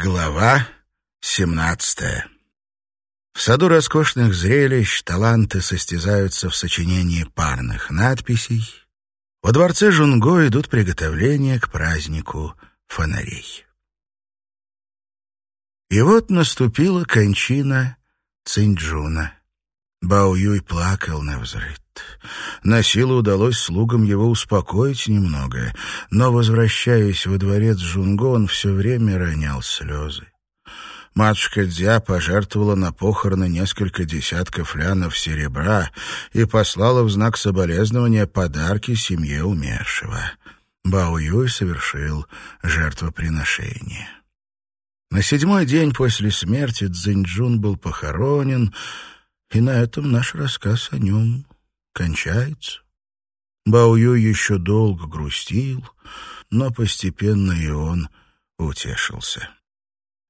Глава семнадцатая В саду роскошных зрелищ таланты состязаются в сочинении парных надписей. Во дворце Жунго идут приготовления к празднику фонарей. И вот наступила кончина Цинджуна. Бао Юй плакал на взрыд. На силу удалось слугам его успокоить немного, но, возвращаясь во дворец Жунго, он все время ронял слезы. Матушка Дзя пожертвовала на похороны несколько десятков лянов серебра и послала в знак соболезнования подарки семье умершего. Бао Юй совершил жертвоприношение. На седьмой день после смерти Цзиньчжун был похоронен, и на этом наш рассказ о нем кончается. Бао Юй еще долго грустил, но постепенно и он утешился.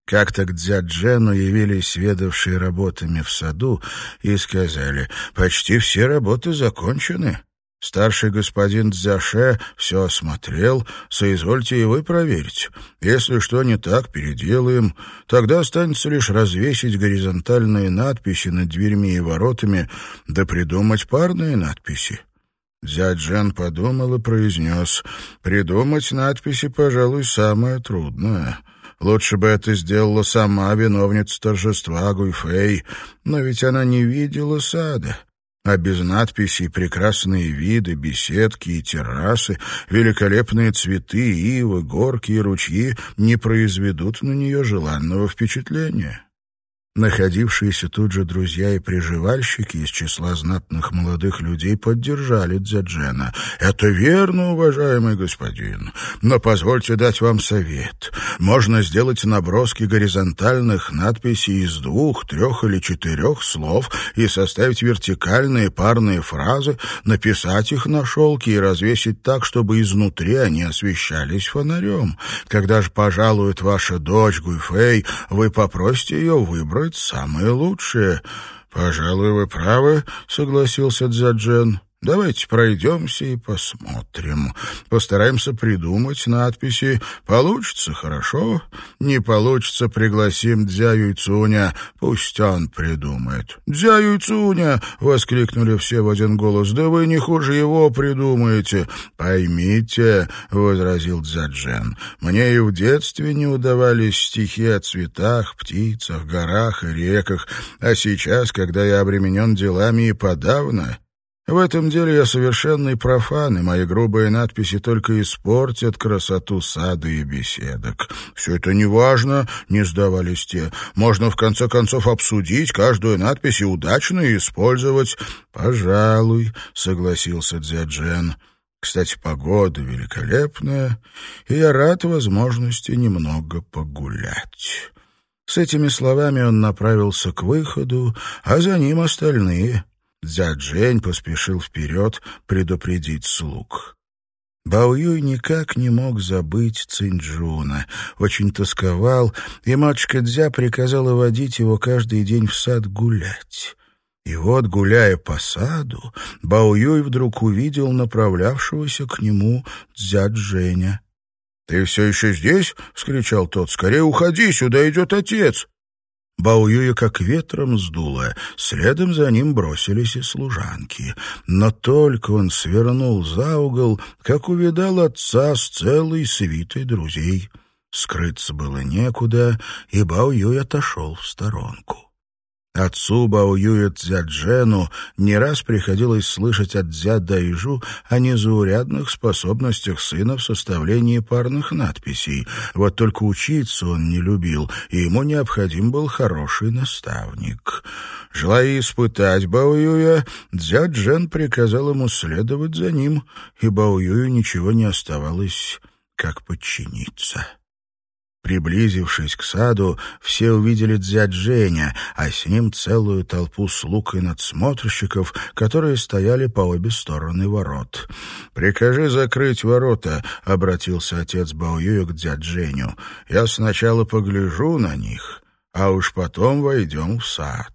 Как-то к Дзяджену явились ведавшие работами в саду и сказали, «Почти все работы закончены. Старший господин Дзяше все осмотрел, соизвольте и вы проверить. Если что не так, переделаем. Тогда останется лишь развесить горизонтальные надписи над дверьми и воротами, да придумать парные надписи. Дядь Жен подумал и произнес, «Придумать надписи, пожалуй, самое трудное». Лучше бы это сделала сама виновница торжества Гуйфэй, но ведь она не видела сада а без надписей прекрасные виды, беседки и террасы, великолепные цветы, ивы, горки и ручьи не произведут на нее желанного впечатления. Находившиеся тут же друзья и приживальщики из числа знатных молодых людей поддержали Дзяджена. «Это верно, уважаемый господин, но позвольте дать вам совет. Можно сделать наброски горизонтальных надписей из двух, трех или четырех слов и составить вертикальные парные фразы, написать их на шелке и развесить так, чтобы изнутри они освещались фонарем. Когда же пожалует ваша дочь Гуйфэй, вы попросите ее выбрать выбрать самое лучшее. «Пожалуй, вы правы», — согласился Дзяджен. Давайте пройдемся и посмотрим. Постараемся придумать надписи. Получится — хорошо. Не получится — пригласим Дзя Юйцуня. Пусть он придумает. «Дзя Юйцуня!» — воскликнули все в один голос. «Да вы не хуже его придумаете». «Поймите», — возразил Дзяджен, — «мне и в детстве не удавались стихи о цветах, птицах, горах и реках, а сейчас, когда я обременен делами и подавно...» В этом деле я совершенный профан, и мои грубые надписи только испортят красоту сада и беседок. Все это не важно, не сдавались те. Можно в конце концов обсудить каждую надпись и удачно использовать. Пожалуй, согласился Дзяджен. Кстати, погода великолепная, и я рад возможности немного погулять. С этими словами он направился к выходу, а за ним остальные — Дзяджень поспешил вперед предупредить слуг. Бао Юй никак не мог забыть Цинджуна, очень тосковал, и матушка Дзя приказала водить его каждый день в сад гулять. И вот, гуляя по саду, Бао Юй вдруг увидел направлявшегося к нему Дзядженя. «Ты все еще здесь?» — вскричал тот. «Скорее уходи, сюда идет отец!» Баоюя как ветром сдуло, следом за ним бросились и служанки. Но только он свернул за угол, как увидал отца с целой свитой друзей. Скрыться было некуда, и Баоюй отошел в сторонку. Отцу Баоюя Цзяджену не раз приходилось слышать от Дзя Дайжу о незаурядных способностях сына в составлении парных надписей. Вот только учиться он не любил, и ему необходим был хороший наставник. Желая испытать Баоюя, Дзяджен приказал ему следовать за ним, и Баоюю ничего не оставалось, как подчиниться. Приблизившись к саду, все увидели дядь Женя, а с ним целую толпу слуг и надсмотрщиков, которые стояли по обе стороны ворот. «Прикажи закрыть ворота», — обратился отец Баоюя к дядь Женю. «Я сначала погляжу на них, а уж потом войдем в сад».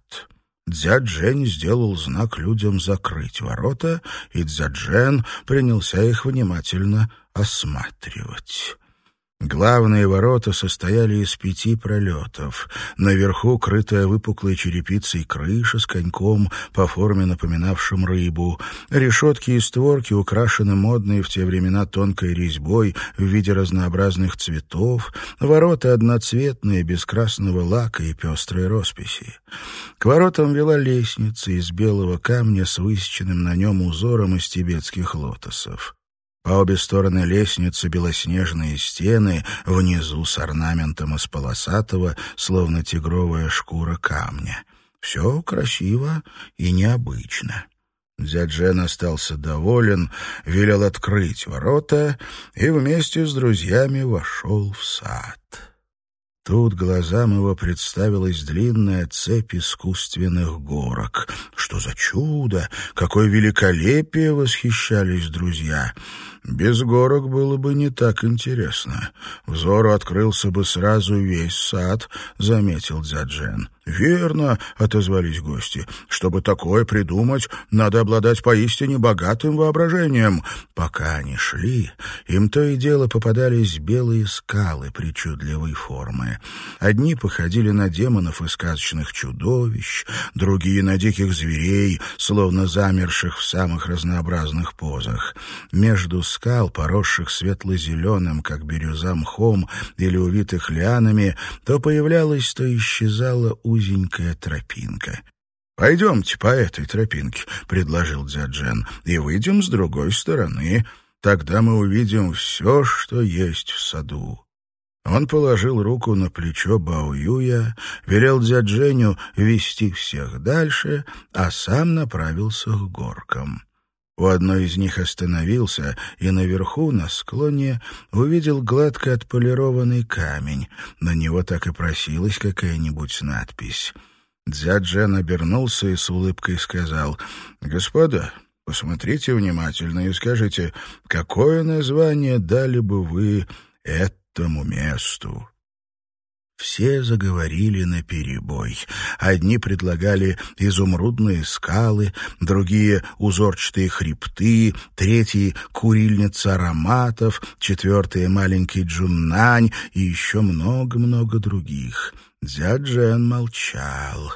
Дядь Жень сделал знак людям закрыть ворота, и Дзяджен принялся их внимательно осматривать. Главные ворота состояли из пяти пролетов. Наверху крытая выпуклой черепицей крыша с коньком, по форме напоминавшим рыбу. Решетки и створки украшены модной в те времена тонкой резьбой в виде разнообразных цветов. Ворота одноцветные, без красного лака и пестрой росписи. К воротам вела лестница из белого камня с высеченным на нем узором из тибетских лотосов. По обе стороны лестницы белоснежные стены, внизу с орнаментом из полосатого, словно тигровая шкура камня. Все красиво и необычно. Дядь Жен остался доволен, велел открыть ворота и вместе с друзьями вошел в сад. Тут глазам его представилась длинная цепь искусственных горок. Что за чудо! Какое великолепие! Восхищались друзья. Без горок было бы не так интересно. Взору открылся бы сразу весь сад, заметил Дзяджен. «Верно», — отозвались гости. «Чтобы такое придумать, надо обладать поистине богатым воображением». Пока они шли, им то и дело попадались белые скалы причудливой формы. Одни походили на демонов и сказочных чудовищ, другие — на диких зверей, словно замерших в самых разнообразных позах. Между скал, поросших светло-зеленым, как бирюза мхом или увитых лианами, то появлялась, то исчезала узенькая тропинка. «Пойдемте по этой тропинке», — предложил Дзяджен, — «и выйдем с другой стороны. Тогда мы увидим все, что есть в саду». Он положил руку на плечо Баоюя, велел Дзядженю вести всех дальше, а сам направился к горкам. У одной из них остановился и наверху, на склоне, увидел гладко отполированный камень. На него так и просилась какая-нибудь надпись. Дзяджен обернулся и с улыбкой сказал, «Господа, посмотрите внимательно и скажите, какое название дали бы вы этому месту?» Все заговорили наперебой. Одни предлагали изумрудные скалы, другие — узорчатые хребты, третьи — курильница ароматов, четвертые — маленький джуннань и еще много-много других. Дзяджен молчал.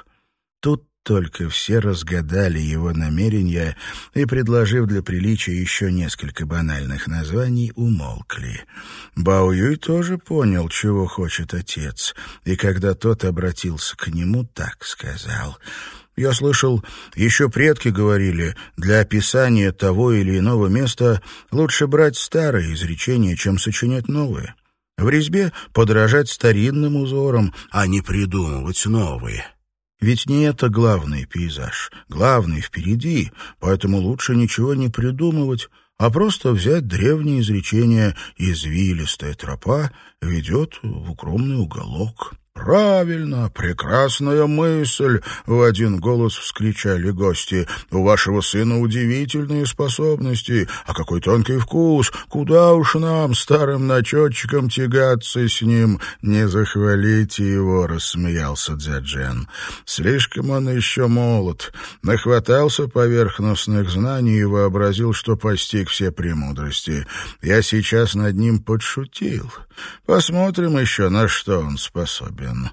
Тут только все разгадали его намерения и, предложив для приличия еще несколько банальных названий, умолкли. Бао Юй тоже понял, чего хочет отец, и когда тот обратился к нему, так сказал — я слышал, еще предки говорили, для описания того или иного места лучше брать старые изречения, чем сочинять новые. В резьбе подражать старинным узорам, а не придумывать новые. Ведь не это главный пейзаж. Главный впереди, поэтому лучше ничего не придумывать, а просто взять древнее изречение «извилистая тропа ведет в укромный уголок». «Правильно, прекрасная мысль!» — в один голос вскричали гости. «У вашего сына удивительные способности, а какой тонкий вкус! Куда уж нам, старым начетчикам, тягаться с ним? Не захвалите его!» — рассмеялся Дзяджен. «Слишком он еще молод, нахватался поверхностных знаний и вообразил, что постиг все премудрости. Я сейчас над ним подшутил. Посмотрим еще, на что он способен». Левин.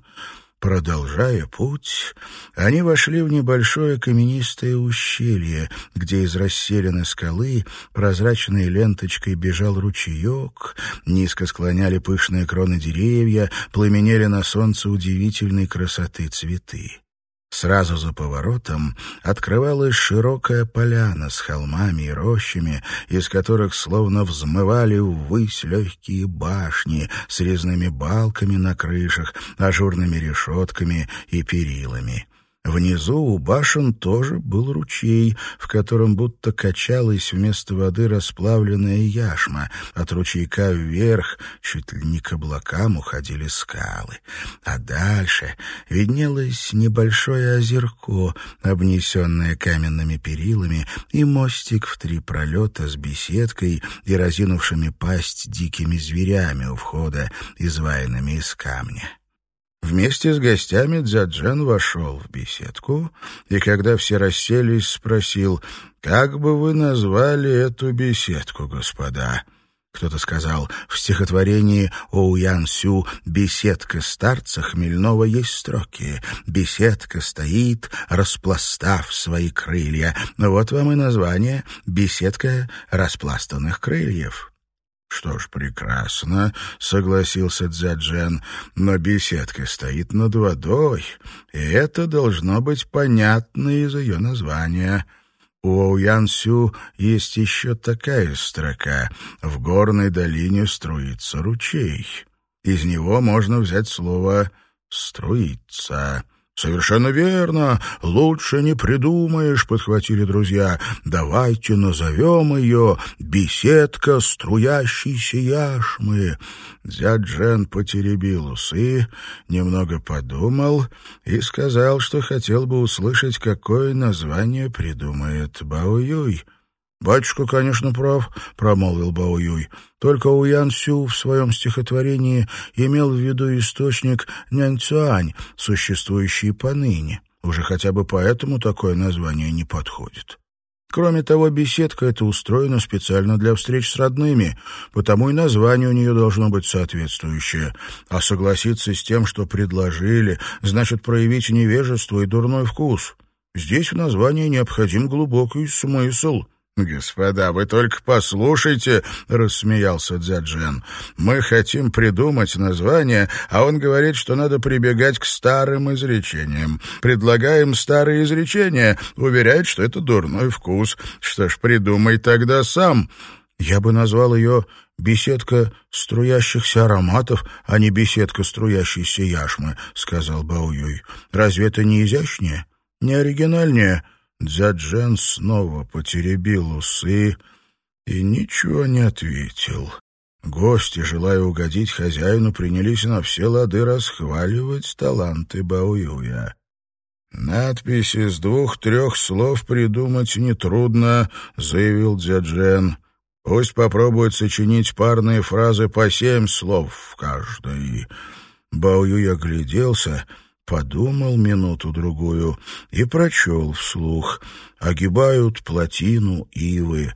Продолжая путь, они вошли в небольшое каменистое ущелье, где из расселенной скалы прозрачной ленточкой бежал ручеек, низко склоняли пышные кроны деревья, пламенели на солнце удивительной красоты цветы. Сразу за поворотом открывалась широкая поляна с холмами и рощами, из которых словно взмывали ввысь легкие башни с резными балками на крышах, ажурными решетками и перилами. Внизу у башен тоже был ручей, в котором будто качалась вместо воды расплавленная яшма. От ручейка вверх, чуть ли не к облакам, уходили скалы. А дальше виднелось небольшое озерко, обнесенное каменными перилами, и мостик в три пролета с беседкой и разинувшими пасть дикими зверями у входа, изваянными из камня. Вместе с гостями Дзяджен вошел в беседку, и когда все расселись, спросил, «Как бы вы назвали эту беседку, господа?» Кто-то сказал, в стихотворении Оуян Сю «Беседка старца хмельного» есть строки. «Беседка стоит, распластав свои крылья». Вот вам и название «Беседка распластанных крыльев». «Что ж, прекрасно», — согласился Дзяджен, «но беседка стоит над водой, и это должно быть понятно из ее названия». У Оуянсю есть еще такая строка «В горной долине струится ручей». Из него можно взять слово «струиться». «Совершенно верно. Лучше не придумаешь», — подхватили друзья. «Давайте назовем ее «Беседка струящейся яшмы». Дядь Джен потеребил усы, немного подумал и сказал, что хотел бы услышать, какое название придумает Бао Юй. «Батюшка, конечно, прав», — промолвил Бао Юй. «Только у Ян Сю в своем стихотворении имел в виду источник Няньцюань, существующий поныне. Уже хотя бы поэтому такое название не подходит». Кроме того, беседка эта устроена специально для встреч с родными, потому и название у нее должно быть соответствующее. А согласиться с тем, что предложили, значит проявить невежество и дурной вкус. Здесь в названии необходим глубокий смысл. «Господа, вы только послушайте», — рассмеялся Дзяджен. «Мы хотим придумать название, а он говорит, что надо прибегать к старым изречениям. Предлагаем старые изречения, уверяет, что это дурной вкус. Что ж, придумай тогда сам». «Я бы назвал ее «беседка струящихся ароматов», а не «беседка струящейся яшмы», — сказал Баоюй. «Разве это не изящнее, не оригинальнее?» Дзяджен снова потеребил усы и ничего не ответил. Гости, желая угодить хозяину, принялись на все лады расхваливать таланты Баоюя. «Надпись из двух-трех слов придумать нетрудно», — заявил Дзяджен. «Пусть попробует сочинить парные фразы по семь слов в каждой». Баоюй огляделся — подумал минуту-другую и прочел вслух. Огибают плотину ивы,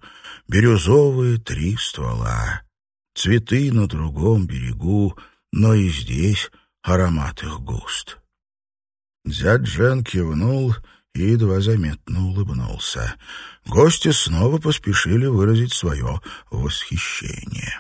бирюзовые три ствола. Цветы на другом берегу, но и здесь аромат их густ. Дядь Джен кивнул и едва заметно улыбнулся. Гости снова поспешили выразить свое восхищение.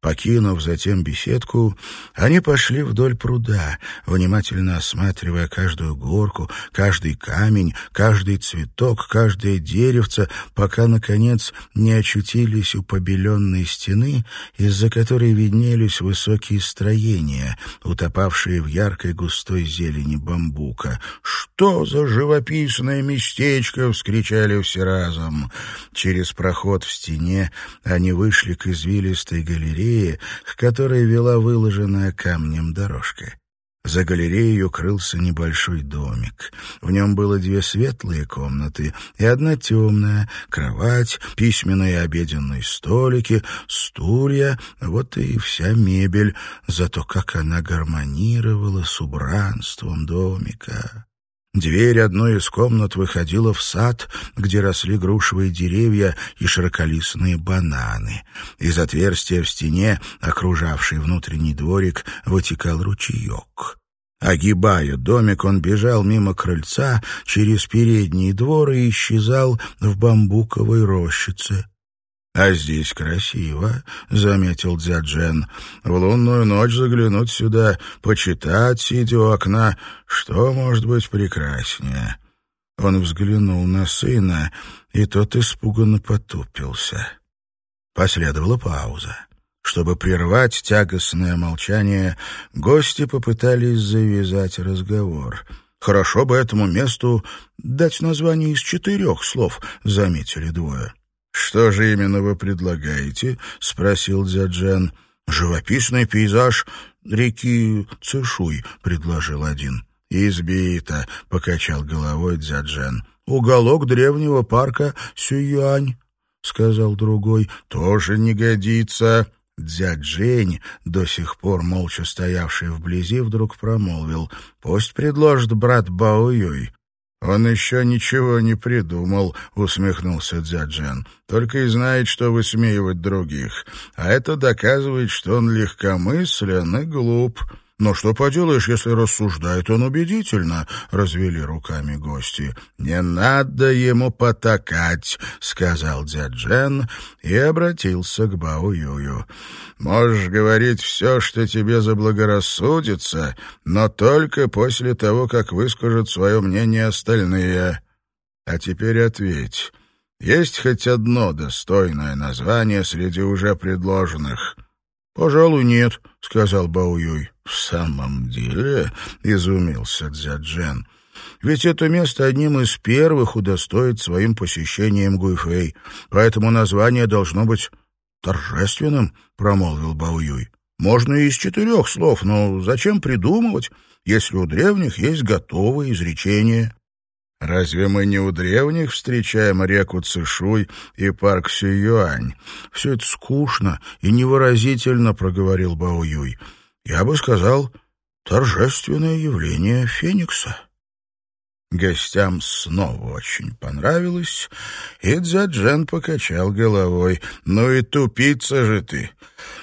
Покинув затем беседку, они пошли вдоль пруда, внимательно осматривая каждую горку, каждый камень, каждый цветок, каждое деревце, пока, наконец, не очутились у побеленной стены, из-за которой виднелись высокие строения, утопавшие в яркой густой зелени бамбука. «Что за живописное местечко!» — вскричали все разом. Через проход в стене они вышли к извилистой галерее, галереи, к которой вела выложенная камнем дорожка. За галереей укрылся небольшой домик. В нем было две светлые комнаты и одна темная, кровать, письменные и обеденные столики, стулья, вот и вся мебель, зато как она гармонировала с убранством домика. Дверь одной из комнат выходила в сад, где росли грушевые деревья и широколистные бананы. Из отверстия в стене, окружавший внутренний дворик, вытекал ручеек. Огибая домик, он бежал мимо крыльца через передний двор и исчезал в бамбуковой рощице. «А здесь красиво», — заметил Дзяджен. «В лунную ночь заглянуть сюда, почитать, сидя у окна, что может быть прекраснее?» Он взглянул на сына, и тот испуганно потупился. Последовала пауза. Чтобы прервать тягостное молчание, гости попытались завязать разговор. «Хорошо бы этому месту дать название из четырех слов», — заметили двое. «Что же именно вы предлагаете?» — спросил Дзяджен. «Живописный пейзаж реки Цишуй», — предложил один. «Избито», — покачал головой Дзяджен. «Уголок древнего парка Сююань», — сказал другой. «Тоже не годится». Дзяджень, до сих пор молча стоявший вблизи, вдруг промолвил. «Пусть предложит брат Баоюй». «Он еще ничего не придумал», — усмехнулся Дзяджен. «Только и знает, что высмеивать других. А это доказывает, что он легкомыслен и глуп». «Но что поделаешь, если рассуждает он убедительно?» — развели руками гости. «Не надо ему потакать», — сказал дядь Джен и обратился к Бао Юю. «Можешь говорить все, что тебе заблагорассудится, но только после того, как выскажут свое мнение остальные. А теперь ответь». Есть хоть одно достойное название среди уже предложенных? «Пожалуй, нет», — сказал Баоюй. «В самом деле?» — изумился Дзяджен. «Ведь это место одним из первых удостоит своим посещением Гуйфэй, поэтому название должно быть торжественным», — промолвил Баоюй. «Можно и из четырех слов, но зачем придумывать, если у древних есть готовые изречения?» Разве мы не у древних встречаем реку Цишуй и парк Сююань? Все это скучно и невыразительно, — проговорил Бао Юй. Я бы сказал, торжественное явление Феникса. Гостям снова очень понравилось, и Дзяджен покачал головой. «Ну и тупица же ты!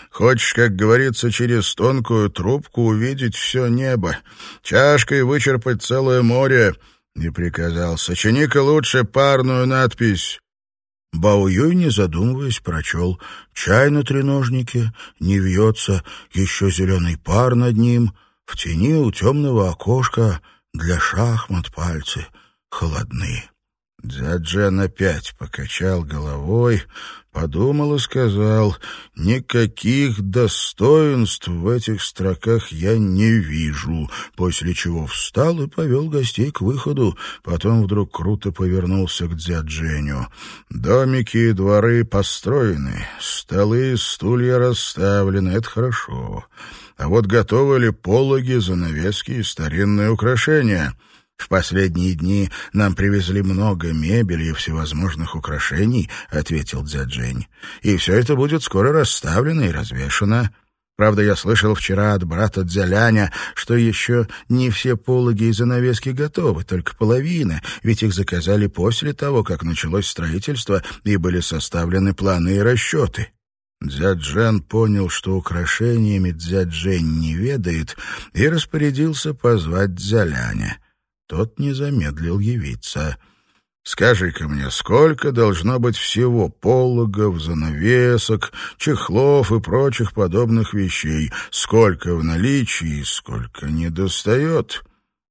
Хочешь, как говорится, через тонкую трубку увидеть все небо, чашкой вычерпать целое море, и приказал «Сочини-ка лучше парную надпись». Бао Юй, не задумываясь, прочел «Чай на треножнике, не вьется, еще зеленый пар над ним, в тени у темного окошка для шахмат пальцы холодны». Дзяджен опять покачал головой, подумал и сказал, «Никаких достоинств в этих строках я не вижу», после чего встал и повел гостей к выходу, потом вдруг круто повернулся к Дзядженю. «Домики и дворы построены, столы и стулья расставлены, это хорошо. А вот готовы ли пологи, занавески и старинные украшения?» В последние дни нам привезли много мебели и всевозможных украшений, ответил Дзяджень. И все это будет скоро расставлено и развешано. Правда, я слышал вчера от брата Дзяляня, что еще не все пологи и занавески готовы, только половина, ведь их заказали после того, как началось строительство и были составлены планы и расчеты. Дзяджен понял, что украшениями Дзяджень не ведает, и распорядился позвать Дзяляня. Тот не замедлил явиться. «Скажи-ка мне, сколько должно быть всего пологов, занавесок, чехлов и прочих подобных вещей? Сколько в наличии, сколько недостает?»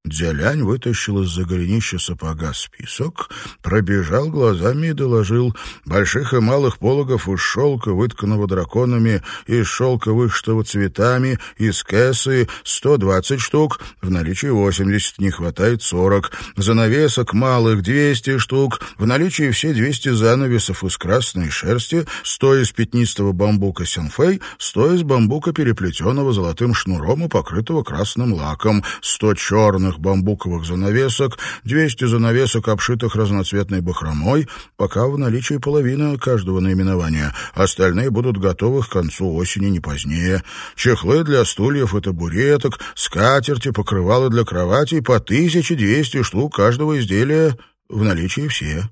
Дзялянь вытащил из-за голенища сапога список, пробежал глазами и доложил. Больших и малых пологов из шелка, вытканного драконами, из шелка вышитого цветами, из кэсы — сто двадцать штук, в наличии восемьдесят, не хватает сорок. Занавесок малых — двести штук, в наличии все двести занавесов из красной шерсти, сто из пятнистого бамбука сенфей, сто из бамбука, переплетенного золотым шнуром и покрытого красным лаком, сто черных черных бамбуковых занавесок, 200 занавесок, обшитых разноцветной бахромой, пока в наличии половина каждого наименования. Остальные будут готовы к концу осени не позднее. Чехлы для стульев и табуреток, скатерти, покрывалы для кроватей, по 1200 штук каждого изделия в наличии все.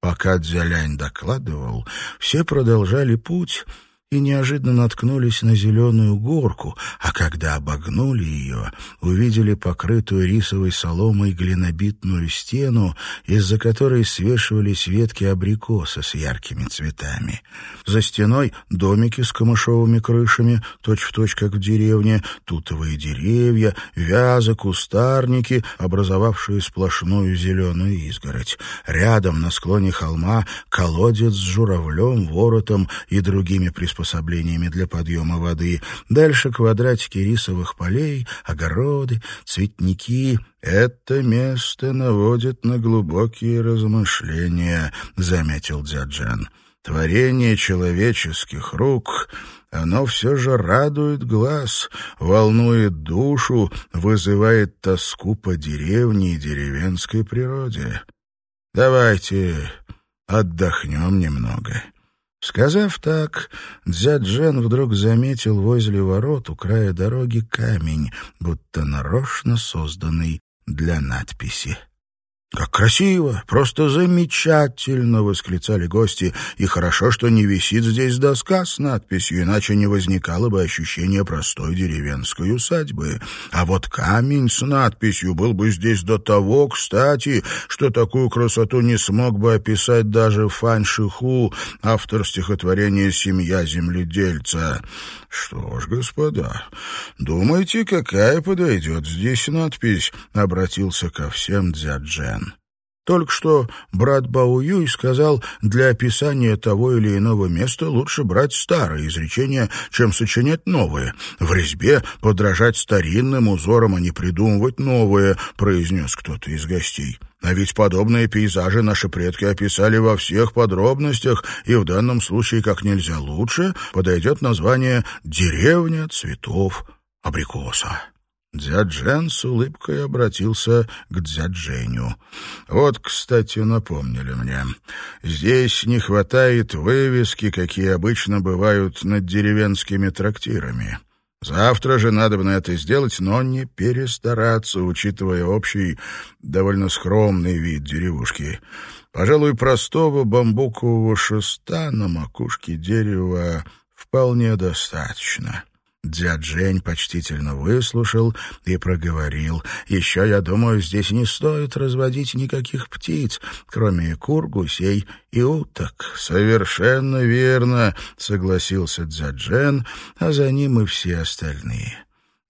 Пока Дзялянь докладывал, все продолжали путь — и неожиданно наткнулись на зеленую горку, а когда обогнули ее, увидели покрытую рисовой соломой глинобитную стену, из-за которой свешивались ветки абрикоса с яркими цветами. За стеной домики с камышовыми крышами, точь-в-точь, точь, как в деревне, тутовые деревья, вязы, кустарники, образовавшие сплошную зеленую изгородь. Рядом, на склоне холма, колодец с журавлем, воротом и другими приспособлениями приспособлениями для подъема воды. Дальше квадратики рисовых полей, огороды, цветники. «Это место наводит на глубокие размышления», — заметил Дзяджан. «Творение человеческих рук...» Оно все же радует глаз, волнует душу, вызывает тоску по деревне и деревенской природе. Давайте отдохнем немного. Сказав так, Дзяджен вдруг заметил возле ворот у края дороги камень, будто нарочно созданный для надписи. «Как красиво! Просто замечательно!» — восклицали гости. «И хорошо, что не висит здесь доска с надписью, иначе не возникало бы ощущения простой деревенской усадьбы. А вот камень с надписью был бы здесь до того кстати, что такую красоту не смог бы описать даже Фань Шиху, автор стихотворения «Семья земледельца». Что ж, господа, думаете, какая подойдет здесь надпись?» — обратился ко всем Дзяджен. Только что брат Бао Юй сказал, для описания того или иного места лучше брать старые изречения, чем сочинять новые. В резьбе подражать старинным узорам, а не придумывать новые, произнес кто-то из гостей. А ведь подобные пейзажи наши предки описали во всех подробностях, и в данном случае как нельзя лучше подойдет название «Деревня цветов абрикоса». Дзяджен с улыбкой обратился к Дзядженю. «Вот, кстати, напомнили мне. Здесь не хватает вывески, какие обычно бывают над деревенскими трактирами. Завтра же надо бы на это сделать, но не перестараться, учитывая общий, довольно скромный вид деревушки. Пожалуй, простого бамбукового шеста на макушке дерева вполне достаточно». Дядь Жень почтительно выслушал и проговорил. «Еще, я думаю, здесь не стоит разводить никаких птиц, кроме кур, гусей и уток». «Совершенно верно», — согласился Дзяджен, а за ним и все остальные.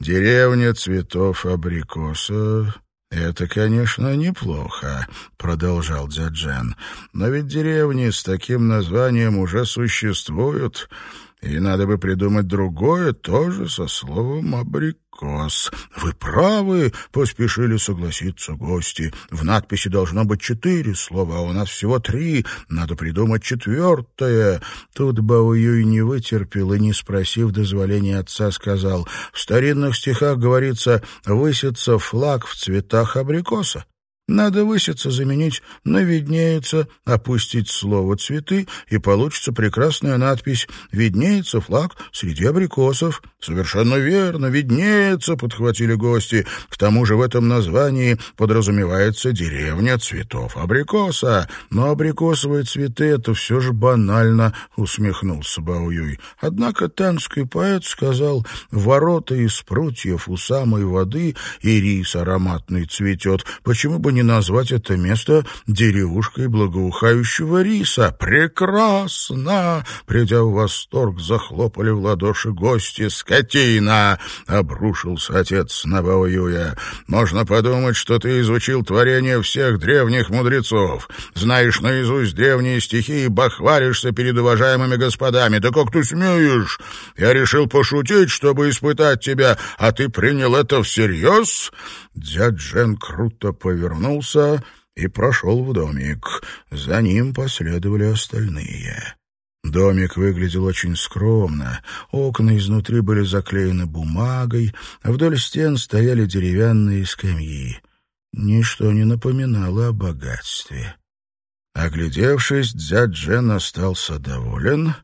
«Деревня цветов абрикоса «Это, конечно, неплохо», — продолжал Дзяджен. «Но ведь деревни с таким названием уже существуют, и надо бы придумать другое, тоже со словом «абрикос». «Вы правы», — поспешили согласиться гости. «В надписи должно быть четыре слова, а у нас всего три. Надо придумать четвертое». Тут Баоюй не вытерпел и, не спросив дозволения отца, сказал, «В старинных стихах говорится «высится флаг в цветах абрикоса». Надо выситься заменить на «виднеется», опустить слово «цветы», и получится прекрасная надпись «Виднеется флаг среди абрикосов». «Совершенно верно, виднеется», — подхватили гости. «К тому же в этом названии подразумевается деревня цветов абрикоса». «Но абрикосовые цветы — это все же банально», — усмехнулся Баоюй. Однако танский поэт сказал «Ворота из прутьев у самой воды, и рис ароматный цветет». Почему бы не назвать это место деревушкой благоухающего риса? Прекрасно! Придя в восторг, захлопали в ладоши гости. Скотина! Обрушился отец на Баоюя. Можно подумать, что ты изучил творение всех древних мудрецов. Знаешь наизусть древние стихи и бахвалишься перед уважаемыми господами. Да как ты смеешь? Я решил пошутить, чтобы испытать тебя, а ты принял это всерьез? Дядь Жен круто повернулся и прошел в домик. За ним последовали остальные. Домик выглядел очень скромно. Окна изнутри были заклеены бумагой, а вдоль стен стояли деревянные скамьи. Ничто не напоминало о богатстве. Оглядевшись, дядь Джен остался доволен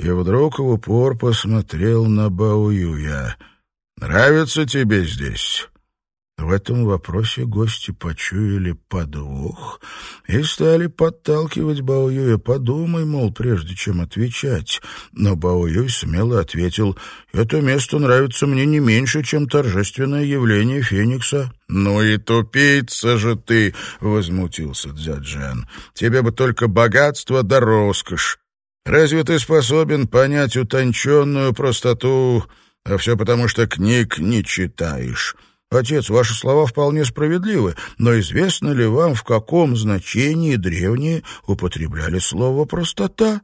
и вдруг в упор посмотрел на Баоюя. «Нравится тебе здесь?» В этом вопросе гости почуяли подвох и стали подталкивать Баоюя. «Подумай, мол, прежде чем отвечать». Но Баоюй смело ответил, «Это место нравится мне не меньше, чем торжественное явление Феникса». «Ну и тупица же ты!» — возмутился Дзяджан. «Тебе бы только богатство да роскошь. Разве ты способен понять утонченную простоту, а все потому, что книг не читаешь?» Отец, ваши слова вполне справедливы, но известно ли вам, в каком значении древние употребляли слово «простота»?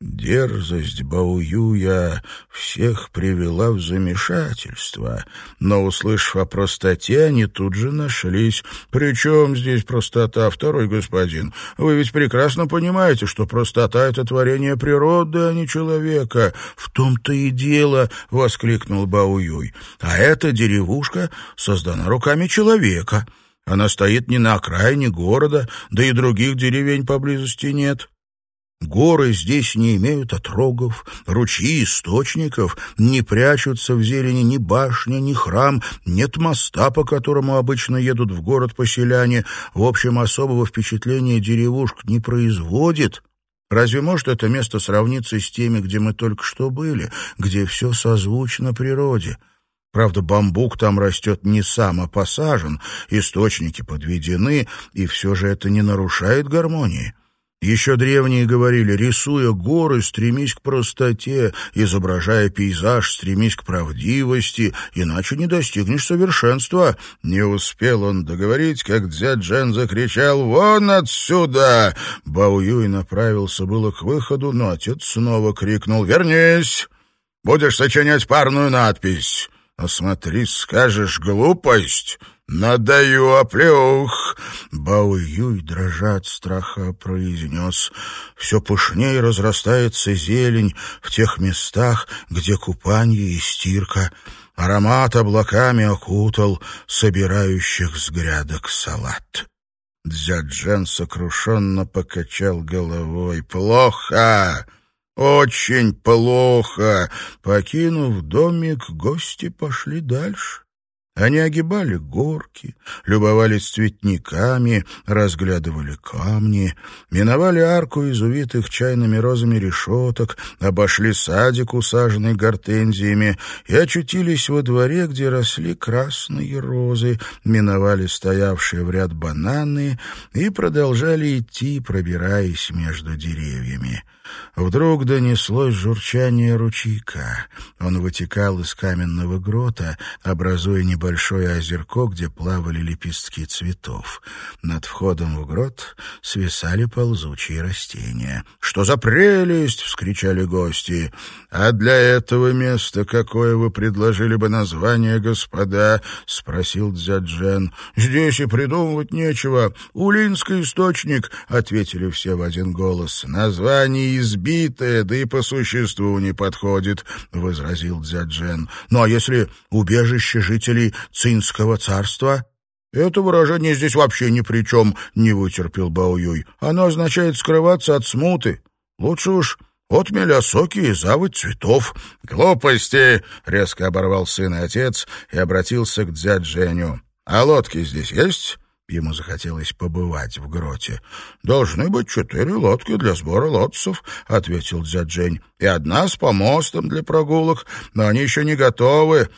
Дерзость Баоюя всех привела в замешательство, но, услышав о простоте, они тут же нашлись. «При чем здесь простота, второй господин? Вы ведь прекрасно понимаете, что простота — это творение природы, а не человека». «В том-то и дело!» — воскликнул Баоюй. «А эта деревушка создана руками человека». Она стоит не на окраине города, да и других деревень поблизости нет. Горы здесь не имеют отрогов, ручьи источников, не прячутся в зелени ни башня, ни храм, нет моста, по которому обычно едут в город поселяне. В общем, особого впечатления деревушка не производит. Разве может это место сравниться с теми, где мы только что были, где все созвучно природе? Правда, бамбук там растет не сам, посажен, источники подведены, и все же это не нарушает гармонии. Еще древние говорили, рисуя горы, стремись к простоте, изображая пейзаж, стремись к правдивости, иначе не достигнешь совершенства. Не успел он договорить, как дядь Джен закричал «Вон отсюда!» Бао Юй направился было к выходу, но отец снова крикнул «Вернись! Будешь сочинять парную надпись!» «Осмотри, скажешь глупость!» «Надаю оплеух!» Бао Юй, дрожа от страха, произнес. «Все пышнее разрастается зелень в тех местах, где купанье и стирка. Аромат облаками окутал собирающих с грядок салат». Дзяджен сокрушенно покачал головой. «Плохо!» «Очень плохо!» Покинув домик, гости пошли дальше. Они огибали горки, любовались цветниками, разглядывали камни, миновали арку из увитых чайными розами решеток, обошли садик, усаженный гортензиями, и очутились во дворе, где росли красные розы, миновали стоявшие в ряд бананы и продолжали идти, пробираясь между деревьями. Вдруг донеслось журчание ручейка. Он вытекал из каменного грота, образуя небольшое озерко, где плавали лепестки цветов. Над входом в грот свисали ползучие растения. «Что за прелесть!» — вскричали гости. «А для этого места какое вы предложили бы название, господа?» — спросил Дзяджен. «Здесь и придумывать нечего. Улинский источник», — ответили все в один голос. «Название избитое, да и по существу не подходит», — возразил Дзяджен. «Ну а если убежище жителей Цинского царства?» «Это выражение здесь вообще ни при чем», — не вытерпел Баоюй. «Оно означает скрываться от смуты. Лучше уж отмель осоки и заводь цветов». «Глупости!» — резко оборвал сын и отец и обратился к Дзядженю. «А лодки здесь есть?» Ему захотелось побывать в гроте. «Должны быть четыре лодки для сбора лотцев», — ответил Дзяджень. «И одна с помостом для прогулок, но они еще не готовы».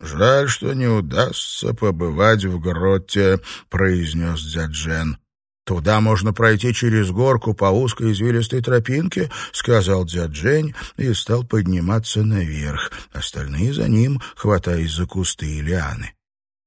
«Жаль, что не удастся побывать в гроте», — произнес Дзяджен. «Туда можно пройти через горку по узкой извилистой тропинке», — сказал Дзяджень и стал подниматься наверх. Остальные за ним, хватаясь за кусты и лианы.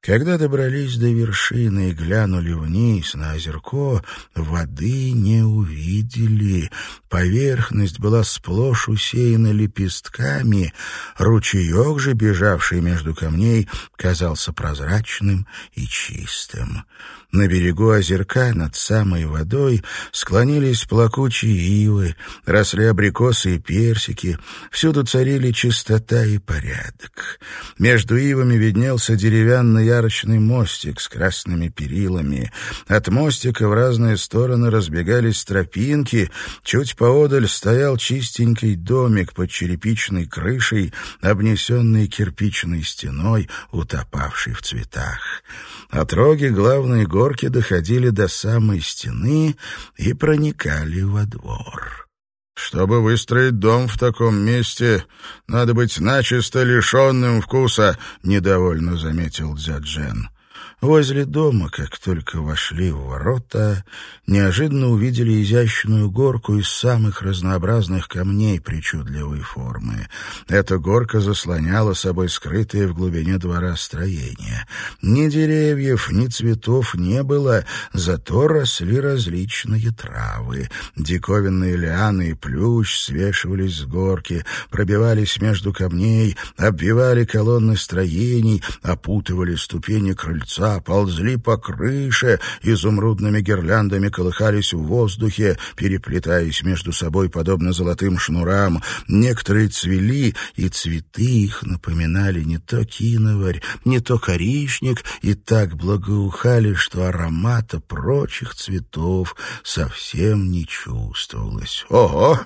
Когда добрались до вершины и глянули вниз на озерко, воды не увидели. Поверхность была сплошь усеяна лепестками, ручеек же, бежавший между камней, казался прозрачным и чистым. На берегу озерка над самой водой склонились плакучие ивы, росли абрикосы и персики, всюду царили чистота и порядок. Между ивами виднелся деревянный арочный мостик с красными перилами. От мостика в разные стороны разбегались тропинки, чуть поодаль стоял чистенький домик под черепичной крышей, обнесенный кирпичной стеной, утопавший в цветах. Отроги главной горки доходили до самой стены и проникали во двор. «Чтобы выстроить дом в таком месте, надо быть начисто лишенным вкуса», — недовольно заметил Дзяджен. Возле дома, как только вошли в ворота, неожиданно увидели изящную горку из самых разнообразных камней причудливой формы. Эта горка заслоняла собой скрытые в глубине двора строения. Ни деревьев, ни цветов не было, зато росли различные травы. Диковинные лианы и плющ свешивались с горки, пробивались между камней, обвивали колонны строений, опутывали ступени крыльца, крыльца, ползли по крыше, изумрудными гирляндами колыхались в воздухе, переплетаясь между собой подобно золотым шнурам. Некоторые цвели, и цветы их напоминали не то киноварь, не то коричник, и так благоухали, что аромата прочих цветов совсем не чувствовалось. «Ого!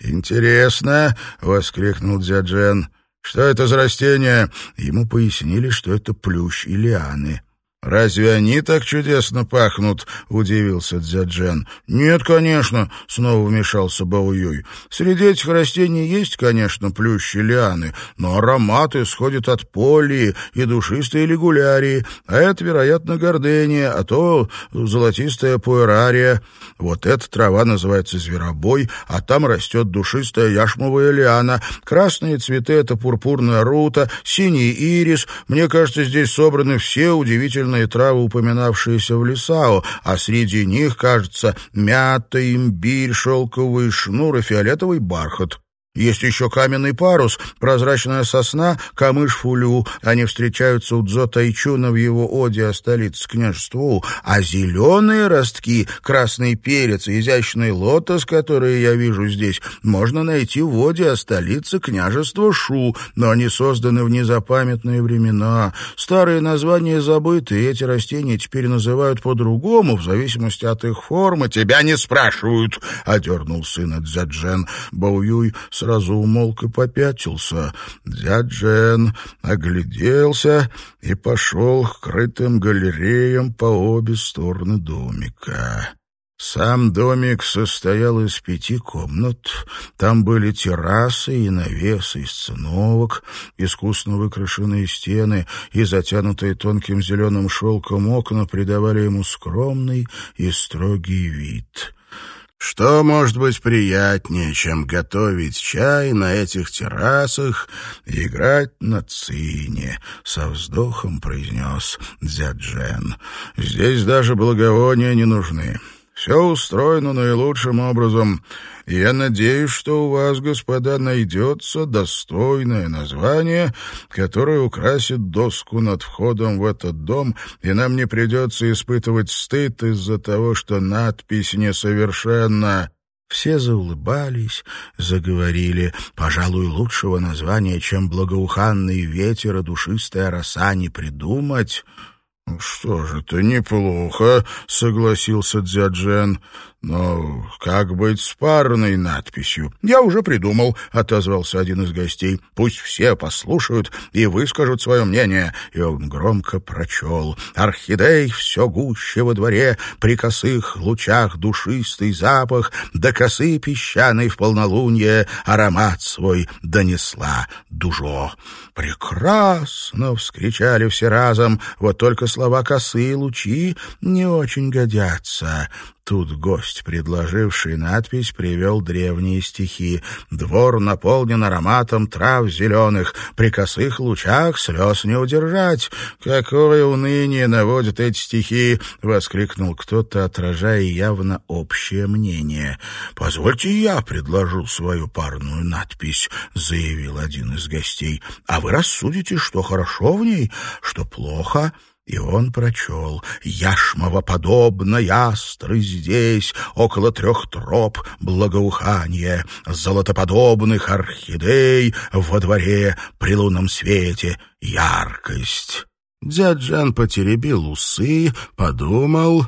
Интересно!» — воскликнул Дзяджен. «Что это за растение?» Ему пояснили, что это плющ и лианы. «Разве они так чудесно пахнут?» — удивился Дзяджен. «Нет, конечно», — снова вмешался Баоюй. «Среди этих растений есть, конечно, плющи лианы, но аромат исходит от полии и душистой лигулярии, а это, вероятно, гордения, а то золотистая пуэрария. Вот эта трава называется зверобой, а там растет душистая яшмовая лиана. Красные цветы — это пурпурная рута, синий ирис. Мне кажется, здесь собраны все удивительные разные травы, упоминавшиеся в Лисао, а среди них, кажется, мята, имбирь, шелковый шнур и фиолетовый бархат. Есть еще каменный парус, прозрачная сосна, камыш-фулю. Они встречаются у Дзо Тайчуна в его оде о столице княжеству. А зеленые ростки, красный перец и изящный лотос, которые я вижу здесь, можно найти в оде о столице княжества Шу, но они созданы в незапамятные времена. Старые названия забыты, и эти растения теперь называют по-другому, в зависимости от их формы. «Тебя не спрашивают!» — одернул сын Дзяджен. Баоюй сразу умолк и попятился. Дядь Джен огляделся и пошел к крытым галереям по обе стороны домика. Сам домик состоял из пяти комнат. Там были террасы и навесы из циновок, искусно выкрашенные стены и затянутые тонким зеленым шелком окна придавали ему скромный и строгий вид. Что может быть приятнее, чем готовить чай на этих террасах и играть на цине? Со вздохом произнес Дзяджен. Здесь даже благовония не нужны. Все устроено наилучшим образом, и я надеюсь, что у вас, господа, найдется достойное название, которое украсит доску над входом в этот дом, и нам не придется испытывать стыд из-за того, что надпись несовершенна». Все заулыбались, заговорили. Пожалуй, лучшего названия, чем «Благоуханный ветер и душистая роса» не придумать. «Что же, это неплохо», — согласился Дзяджен. «Но как быть с парной надписью?» «Я уже придумал», — отозвался один из гостей. «Пусть все послушают и выскажут свое мнение». И он громко прочел. «Орхидей все гуще во дворе, при косых лучах душистый запах, до косы песчаной в полнолуние аромат свой донесла дужо». «Прекрасно!» — вскричали все разом. «Вот только слова косы и лучи не очень годятся». Тут гость, предложивший надпись, привел древние стихи. «Двор наполнен ароматом трав зеленых, при косых лучах слез не удержать». «Какое уныние наводят эти стихи!» — воскликнул кто-то, отражая явно общее мнение. «Позвольте я предложу свою парную надпись», — заявил один из гостей. «А вы рассудите, что хорошо в ней, что плохо». И он прочел «Яшмово подобно ястры здесь, около трех троп благоухание, золотоподобных орхидей во дворе при лунном свете яркость». Дядь Жан потеребил усы, подумал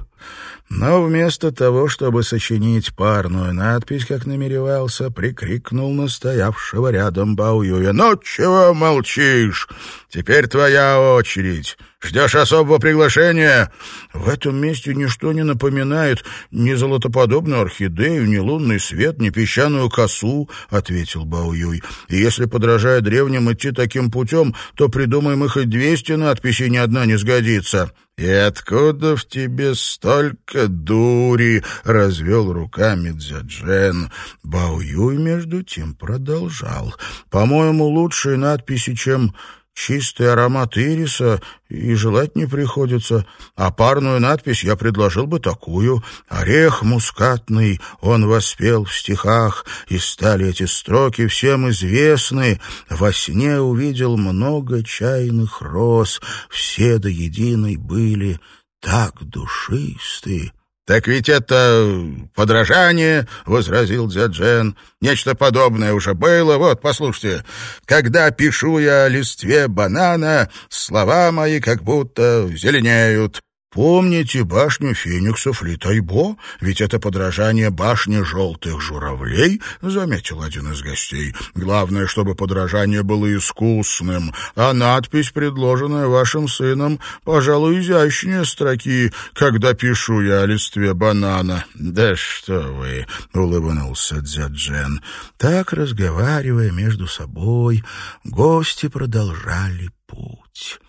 но вместо того, чтобы сочинить парную надпись, как намеревался, прикрикнул на стоявшего рядом Баоюя. «Ну, чего молчишь? Теперь твоя очередь. Ждешь особого приглашения?» В этом месте ничто не напоминает ни золотоподобную орхидею, ни лунный свет, ни песчаную косу, — ответил Баоюй. «И если, подражая древним, идти таким путем, то придумаем их и двести надписей, ни одна не сгодится». «И откуда в тебе столько дури?» — развел руками Дзяджен. Бао Юй, между тем, продолжал. «По-моему, лучшие надписи, чем чистый аромат ириса и желать не приходится. А парную надпись я предложил бы такую. «Орех мускатный он воспел в стихах, и стали эти строки всем известны. Во сне увидел много чайных роз, все до единой были так душисты». «Так ведь это подражание», — возразил Дзяджен. «Нечто подобное уже было. Вот, послушайте. Когда пишу я о листве банана, слова мои как будто зеленеют. Помните башню фениксов Литайбо? Ведь это подражание башни желтых журавлей, — заметил один из гостей. Главное, чтобы подражание было искусным, а надпись, предложенная вашим сыном, пожалуй, изящнее строки, когда пишу я о листве банана. — Да что вы, — улыбнулся Дзяджен. Так, разговаривая между собой, гости продолжали путь.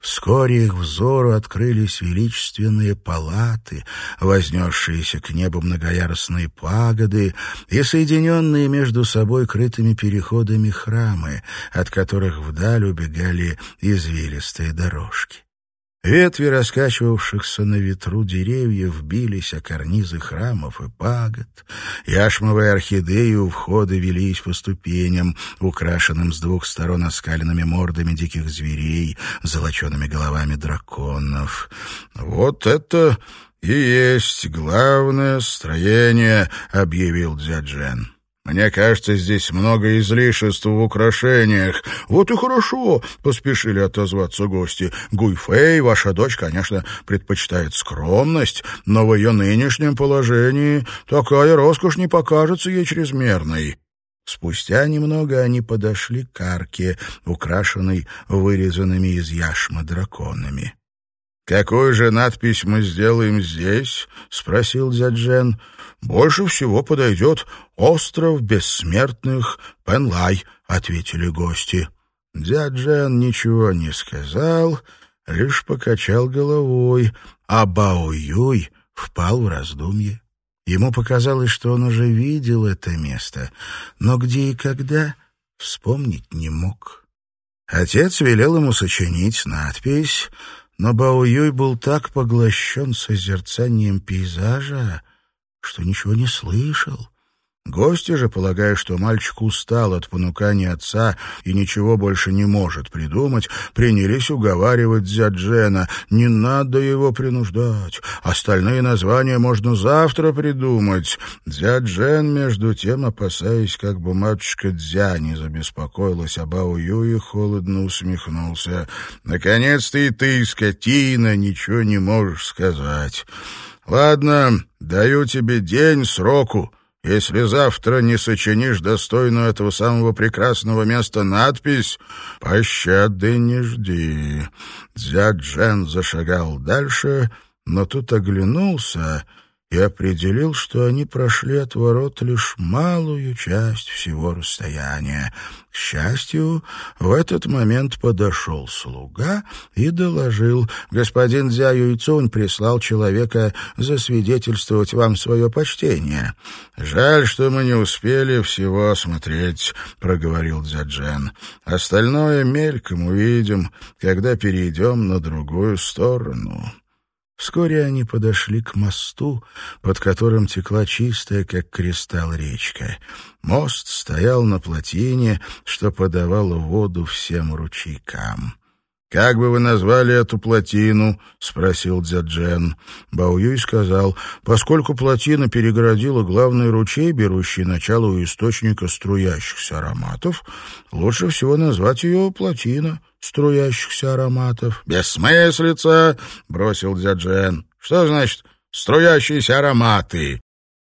Вскоре их взору открылись величественные палаты, вознесшиеся к небу многоярусные пагоды и соединенные между собой крытыми переходами храмы, от которых вдаль убегали извилистые дорожки. Ветви раскачивавшихся на ветру деревьев бились о карнизы храмов и пагод. Яшмовые орхидеи у входа велись по ступеням, украшенным с двух сторон оскаленными мордами диких зверей, золочеными головами драконов. «Вот это и есть главное строение», — объявил Дзяджен. Мне кажется, здесь много излишеств в украшениях. Вот и хорошо, — поспешили отозваться гости. Гуйфэй, ваша дочь, конечно, предпочитает скромность, но в ее нынешнем положении такая роскошь не покажется ей чрезмерной. Спустя немного они подошли к арке, украшенной вырезанными из яшмы драконами. «Какую же надпись мы сделаем здесь?» — спросил Дзяджен. «Больше всего подойдет остров бессмертных Пенлай», — ответили гости. Дзяджен ничего не сказал, лишь покачал головой, а Бао-Юй впал в раздумье. Ему показалось, что он уже видел это место, но где и когда вспомнить не мог. Отец велел ему сочинить надпись — но Бао-Юй был так поглощен созерцанием пейзажа, что ничего не слышал. Гости же, полагая, что мальчик устал от понукания отца и ничего больше не может придумать, принялись уговаривать Дзяджена. Не надо его принуждать. Остальные названия можно завтра придумать. Дзяджен, между тем, опасаясь, как бы матушка Дзя не забеспокоилась об Аую холодно усмехнулся. «Наконец-то и ты, скотина, ничего не можешь сказать. Ладно, даю тебе день сроку». Если завтра не сочинишь достойную этого самого прекрасного места надпись, пощады не жди». Дзяджен зашагал дальше, но тут оглянулся и определил, что они прошли от ворот лишь малую часть всего расстояния. К счастью, в этот момент подошел слуга и доложил, «Господин Дзя Юйцунь прислал человека засвидетельствовать вам свое почтение». «Жаль, что мы не успели всего осмотреть», — проговорил Дзяджен. «Остальное мельком увидим, когда перейдем на другую сторону». Вскоре они подошли к мосту, под которым текла чистая, как кристалл, речка. Мост стоял на плотине, что подавало воду всем ручейкам. «Как бы вы назвали эту плотину?» — спросил Дзяджен. Баоюй сказал, поскольку плотина перегородила главный ручей, берущий начало у источника струящихся ароматов, лучше всего назвать ее плотина струящихся ароматов. «Бессмыслица!» — бросил Дзяджен. «Что значит струящиеся ароматы?»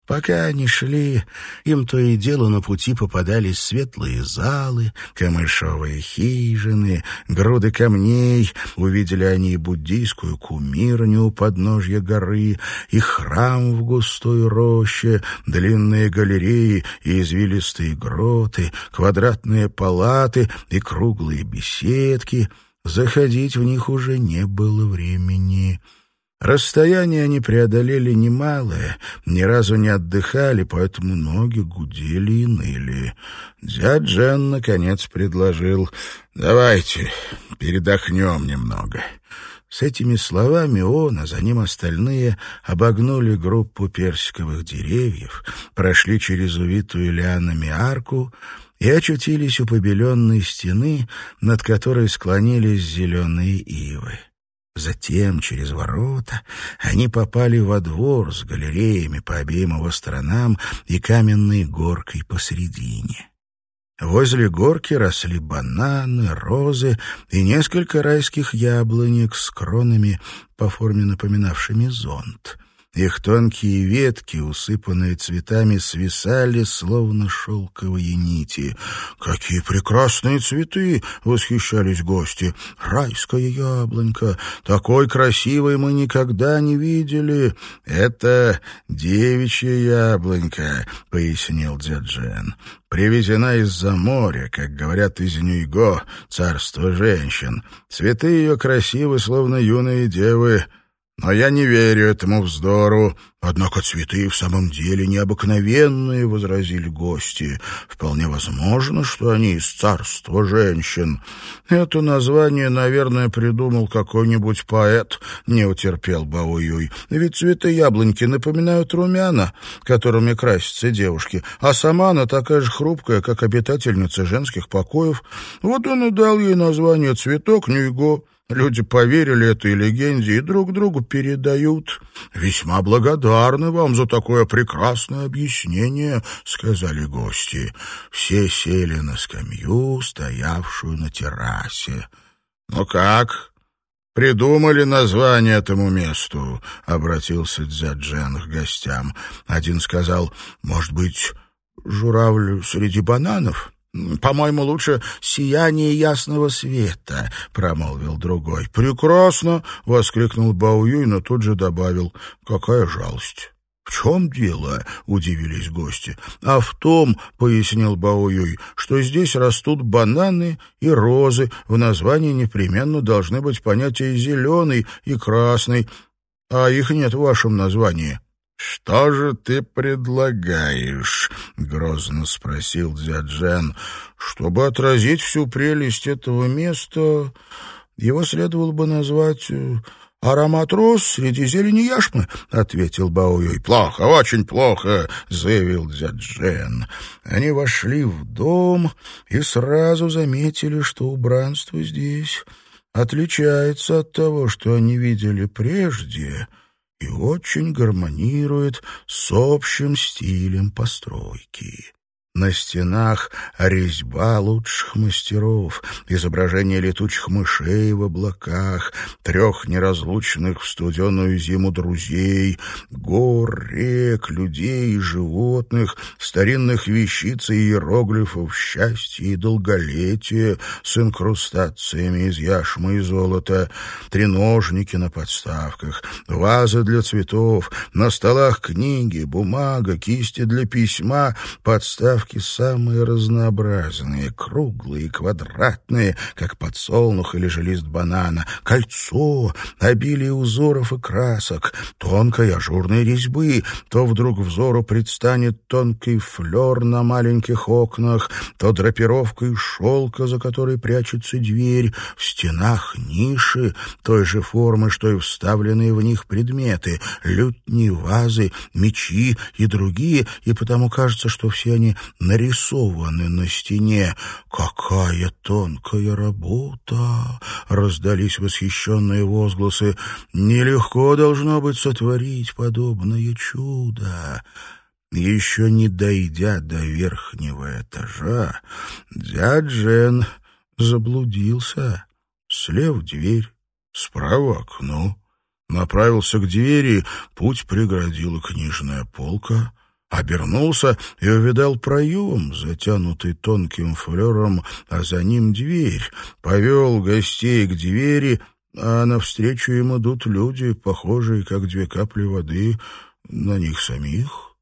Пока они шли, им то и дело на пути попадались светлые залы, камышовые хижины, груды камней. Увидели они и буддийскую кумирню у подножья горы, и храм в густой роще, длинные галереи и извилистые гроты, квадратные палаты и круглые беседки. Заходить в них уже не было времени. Расстояние они преодолели немалое, ни разу не отдыхали, поэтому ноги гудели и ныли. Дядь Джен, наконец, предложил «Давайте передохнем немного». С этими словами он, а за ним остальные, обогнули группу персиковых деревьев, прошли через увитую лианами арку и очутились у побеленной стены, над которой склонились зеленые ивы. Затем, через ворота, они попали во двор с галереями по обеим его сторонам и каменной горкой посредине. Возле горки росли бананы, розы и несколько райских яблонек с кронами, по форме напоминавшими зонт. Их тонкие ветки, усыпанные цветами, свисали, словно шелковые нити. «Какие прекрасные цветы!» — восхищались гости. «Райская яблонька! Такой красивой мы никогда не видели!» «Это девичья яблонька», — пояснил дядь Джен. «Привезена из-за моря, как говорят из Нюйго, царство женщин. Цветы ее красивы, словно юные девы». Но я не верю этому вздору. Однако цветы в самом деле необыкновенные, — возразили гости. Вполне возможно, что они из царства женщин. Это название, наверное, придумал какой-нибудь поэт, — не утерпел Бауюй. Ведь цветы яблоньки напоминают румяна, которыми красятся девушки, а сама она такая же хрупкая, как обитательница женских покоев. Вот он и дал ей название «Цветок Нюйго». Люди поверили этой легенде и друг другу передают. «Весьма благодарны вам за такое прекрасное объяснение», — сказали гости. Все сели на скамью, стоявшую на террасе. «Ну как?» «Придумали название этому месту», — обратился Дзяджен к гостям. Один сказал, «Может быть, журавль среди бананов?» «По-моему, лучше сияние ясного света», — промолвил другой. «Прекрасно!» — воскликнул Баоюй, но тут же добавил. «Какая жалость!» «В чем дело?» — удивились гости. «А в том, — пояснил Баоюй, — что здесь растут бананы и розы. В названии непременно должны быть понятия «зеленый» и «красный», а их нет в вашем названии». «Что же ты предлагаешь?» — грозно спросил Дзяджен. «Чтобы отразить всю прелесть этого места, его следовало бы назвать...» э, «Аромат роз среди зелени яшмы», — ответил Баоюй. «Плохо, очень плохо», — заявил Дзяджен. Они вошли в дом и сразу заметили, что убранство здесь отличается от того, что они видели прежде — и очень гармонирует с общим стилем постройки. На стенах резьба лучших мастеров, изображение летучих мышей в облаках, трех неразлучных в студеную зиму друзей, гор, рек, людей и животных, старинных вещиц и иероглифов счастья и долголетия с инкрустациями из яшмы и золота, треножники на подставках, вазы для цветов, на столах книги, бумага, кисти для письма, подставки Подставки самые разнообразные, круглые, квадратные, как подсолнух или же банана, кольцо, обилие узоров и красок, тонкой ажурной резьбы, то вдруг взору предстанет тонкий флер на маленьких окнах, то драпировка из шелка, за которой прячется дверь, в стенах ниши той же формы, что и вставленные в них предметы, лютни, вазы, мечи и другие, и потому кажется, что все они нарисованы на стене. «Какая тонкая работа!» — раздались восхищенные возгласы. «Нелегко должно быть сотворить подобное чудо!» Еще не дойдя до верхнего этажа, дядь Жен заблудился. Слева дверь, справа окно. Направился к двери, путь преградила книжная полка — Обернулся и увидал проем, затянутый тонким флером, а за ним дверь. Повел гостей к двери, а навстречу им идут люди, похожие, как две капли воды, на них самих.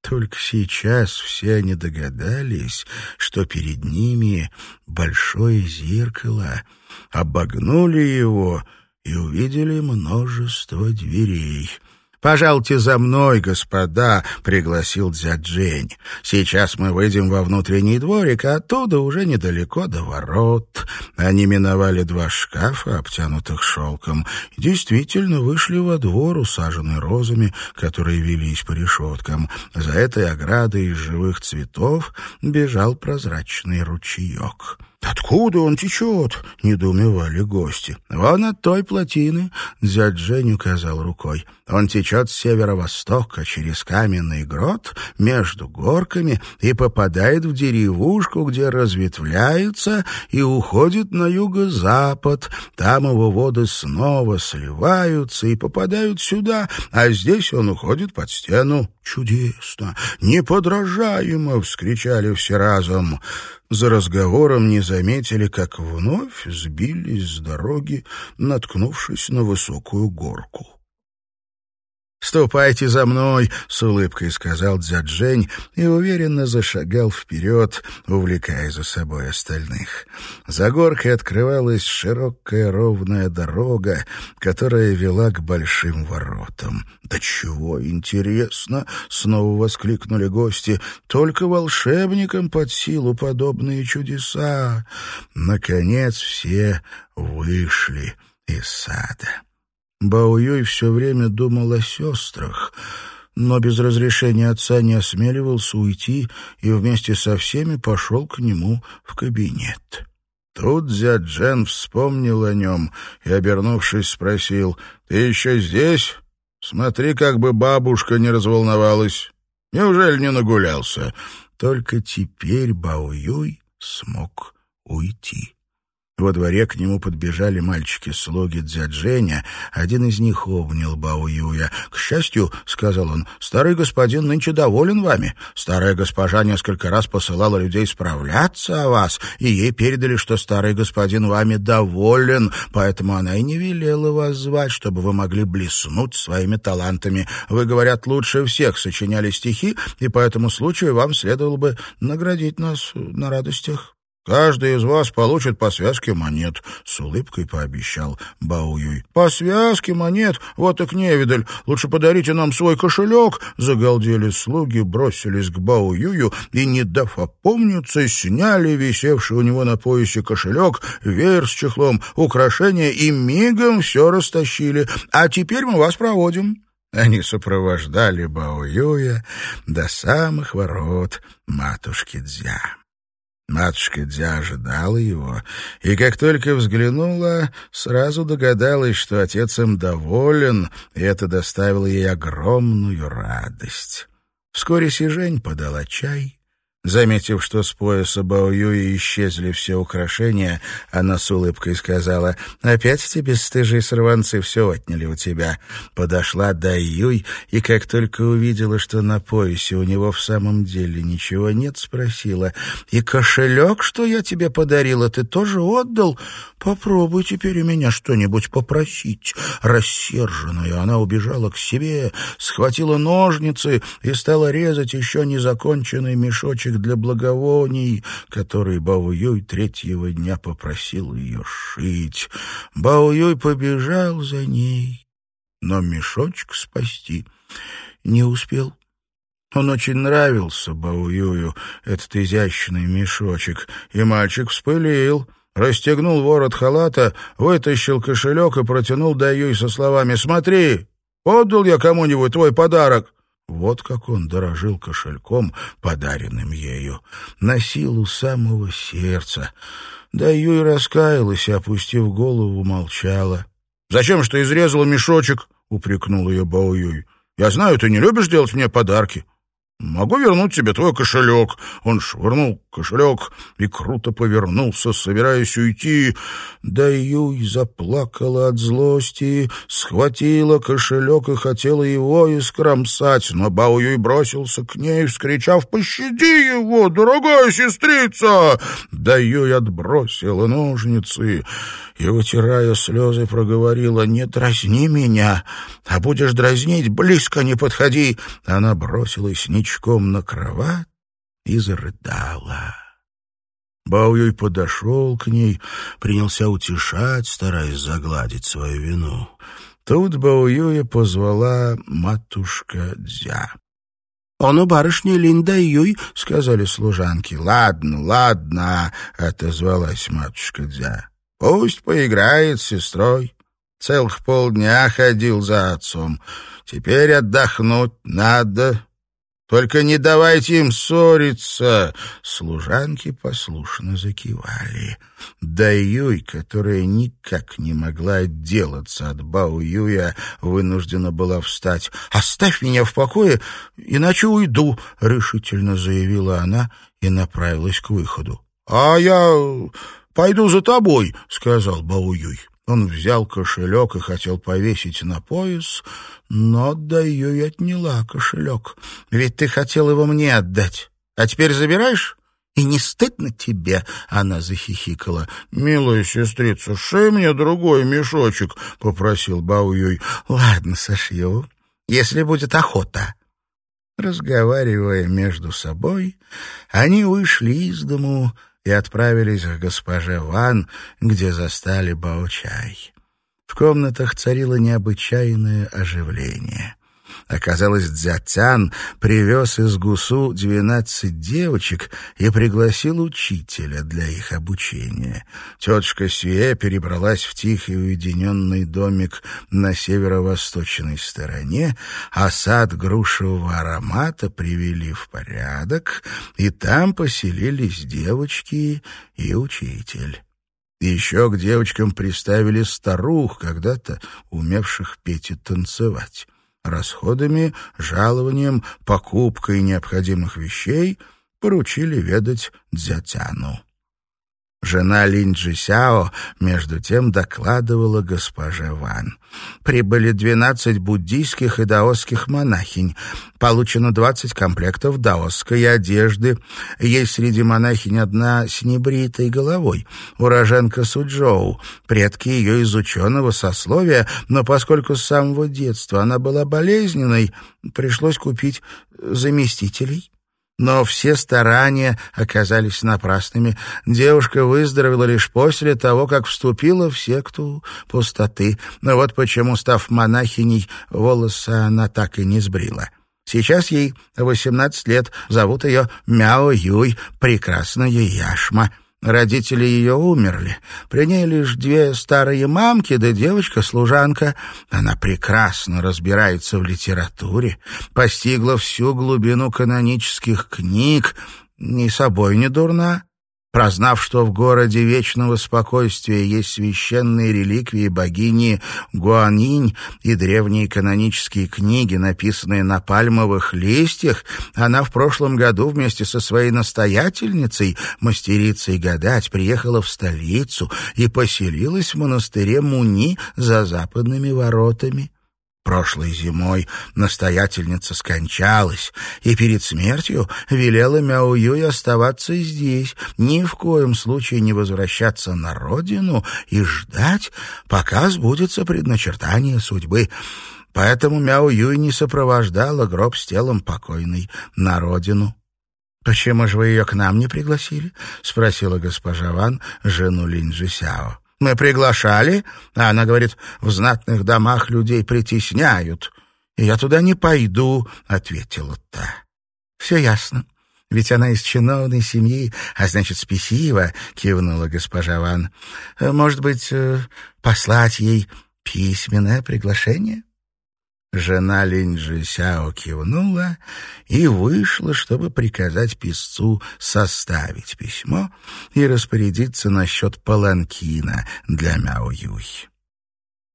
Только сейчас все они догадались, что перед ними большое зеркало, обогнули его и увидели множество дверей — «Пожалуйте за мной, господа», — пригласил дядь Джень. «Сейчас мы выйдем во внутренний дворик, а оттуда уже недалеко до ворот». Они миновали два шкафа, обтянутых шелком, действительно вышли во двор, усаженный розами, которые велись по решеткам. За этой оградой из живых цветов бежал прозрачный ручеек. «Откуда он течет?» — недоумевали гости. «Вон от той плотины», — дядь Жень указал рукой. «Он течет с северо-востока через каменный грот между горками и попадает в деревушку, где разветвляется и уходит на юго-запад. Там его воды снова сливаются и попадают сюда, а здесь он уходит под стену». «Чудесно! Неподражаемо!» — вскричали все разом за разговором не заметили, как вновь сбились с дороги, наткнувшись на высокую горку. «Ступайте за мной!» — с улыбкой сказал Дзяджень и уверенно зашагал вперед, увлекая за собой остальных. За горкой открывалась широкая ровная дорога, которая вела к большим воротам. «Да чего интересно!» — снова воскликнули гости. «Только волшебникам под силу подобные чудеса!» Наконец все вышли из сада. Баоюй все время думал о сестрах, но без разрешения отца не осмеливался уйти и вместе со всеми пошел к нему в кабинет. Тут зять Джен вспомнил о нем и, обернувшись, спросил, «Ты еще здесь? Смотри, как бы бабушка не разволновалась. Неужели не нагулялся?» Только теперь Баоюй смог уйти. Во дворе к нему подбежали мальчики-слуги Дзядженя. Один из них обнял Бао Юя. «К счастью, — сказал он, — старый господин нынче доволен вами. Старая госпожа несколько раз посылала людей справляться о вас, и ей передали, что старый господин вами доволен, поэтому она и не велела вас звать, чтобы вы могли блеснуть своими талантами. Вы, говорят, лучше всех сочиняли стихи, и по этому случаю вам следовало бы наградить нас на радостях». «Каждый из вас получит по связке монет», — с улыбкой пообещал Бауюй. «По связке монет? Вот и к невидаль. Лучше подарите нам свой кошелек», — загалдели слуги, бросились к Бауюю и, не дав опомниться, сняли висевший у него на поясе кошелек, веер с чехлом, украшения и мигом все растащили. «А теперь мы вас проводим». Они сопровождали Баоюя до самых ворот матушки Дзя. Матушка Дзя ожидала его, и как только взглянула, сразу догадалась, что отец им доволен, и это доставило ей огромную радость. Вскоре Сижень подала чай, Заметив, что с пояса Баоюи исчезли все украшения, она с улыбкой сказала, «Опять эти бесстыжие сорванцы все отняли у тебя». Подошла Даюй, и как только увидела, что на поясе у него в самом деле ничего нет, спросила, «И кошелек, что я тебе подарила, ты тоже отдал? Попробуй теперь у меня что-нибудь попросить». Рассерженная, она убежала к себе, схватила ножницы и стала резать еще незаконченный мешочек мешочек для благовоний, который Бао-Юй третьего дня попросил ее шить. Бао-Юй побежал за ней, но мешочек спасти не успел. Он очень нравился Бао-Юю, этот изящный мешочек, и мальчик вспылил — расстегнул ворот халата, вытащил кошелек и протянул Даюй со словами «Смотри, отдал я кому-нибудь твой подарок». Вот как он дорожил кошельком, подаренным ею, на силу самого сердца. Да Юй раскаялась и, опустив голову, молчала. «Зачем что изрезала мешочек?» — упрекнул ее Бао. «Я знаю, ты не любишь делать мне подарки. «Могу вернуть тебе твой кошелек». Он швырнул кошелек и круто повернулся, собираясь уйти. Да Юй заплакала от злости, схватила кошелек и хотела его искромсать, но Бао Юй бросился к ней, вскричав «Пощади его, дорогая сестрица!» Да Юй отбросила ножницы и, вытирая слезы, проговорила «Не дразни меня, а будешь дразнить, близко не подходи». Она бросилась ничком на кровать и зарыдала. Баоюй подошел к ней, принялся утешать, стараясь загладить свою вину. Тут Баоюя позвала матушка Дзя. «Он у барышни Линда Юй», — сказали служанки. «Ладно, ладно», — отозвалась матушка Дзя. «Пусть поиграет с сестрой. Целых полдня ходил за отцом. Теперь отдохнуть надо. Только не давайте им ссориться!» Служанки послушно закивали. Да Юй, которая никак не могла отделаться от Бао Юя, вынуждена была встать. «Оставь меня в покое, иначе уйду!» — решительно заявила она и направилась к выходу. «А я пойду за тобой», — сказал Бао Юй. Он взял кошелек и хотел повесить на пояс, но Даюй отняла кошелек. «Ведь ты хотел его мне отдать, а теперь забираешь?» «И не стыдно тебе?» — она захихикала. «Милая сестрица, шей мне другой мешочек», — попросил Бауюй. «Ладно, сошью, если будет охота». Разговаривая между собой, они вышли из дому и отправились к госпоже Ван, где застали Баучай. В комнатах царило необычайное оживление. Оказалось, Дзятян привез из Гусу двенадцать девочек и пригласил учителя для их обучения. Тетушка Сюэ перебралась в тихий уединенный домик на северо-восточной стороне, а сад грушевого аромата привели в порядок, и там поселились девочки и учитель. Еще к девочкам приставили старух, когда-то умевших петь и танцевать расходами, жалованием, покупкой необходимых вещей поручили ведать Дзятяну. Жена Линь Сяо, между тем, докладывала госпоже Ван. Прибыли двенадцать буддийских и даосских монахинь. Получено двадцать комплектов даосской одежды. Есть среди монахинь одна с небритой головой, уроженка Суджоу. Предки ее из ученого сословия, но поскольку с самого детства она была болезненной, пришлось купить заместителей. Но все старания оказались напрасными. Девушка выздоровела лишь после того, как вступила в секту пустоты. Но вот почему, став монахиней, волосы она так и не сбрила. Сейчас ей восемнадцать лет, зовут ее Мяо Юй, прекрасная яшма. Родители ее умерли. При ней лишь две старые мамки да девочка-служанка. Она прекрасно разбирается в литературе, постигла всю глубину канонических книг, ни собой не дурна. Прознав, что в городе вечного спокойствия есть священные реликвии богини Гуанинь и древние канонические книги, написанные на пальмовых листьях, она в прошлом году вместе со своей настоятельницей, мастерицей гадать, приехала в столицу и поселилась в монастыре Муни за западными воротами. Прошлой зимой настоятельница скончалась, и перед смертью велела Мяуюй оставаться здесь, ни в коем случае не возвращаться на родину и ждать, пока сбудется предначертание судьбы. Поэтому Мяо Юй не сопровождала гроб с телом покойной на родину. «Почему же вы ее к нам не пригласили?» — спросила госпожа Ван, жену Линь Сяо. Мы приглашали, а она говорит, в знатных домах людей притесняют. И я туда не пойду, — ответила та. Все ясно. Ведь она из чиновной семьи, а значит, спесива, — кивнула госпожа Ван. Может быть, э, послать ей письменное приглашение? Жена Линджи Сяо кивнула и вышла, чтобы приказать писцу составить письмо и распорядиться насчет паланкина для Мяо Юй.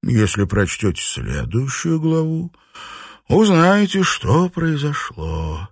Если прочтете следующую главу, узнаете, что произошло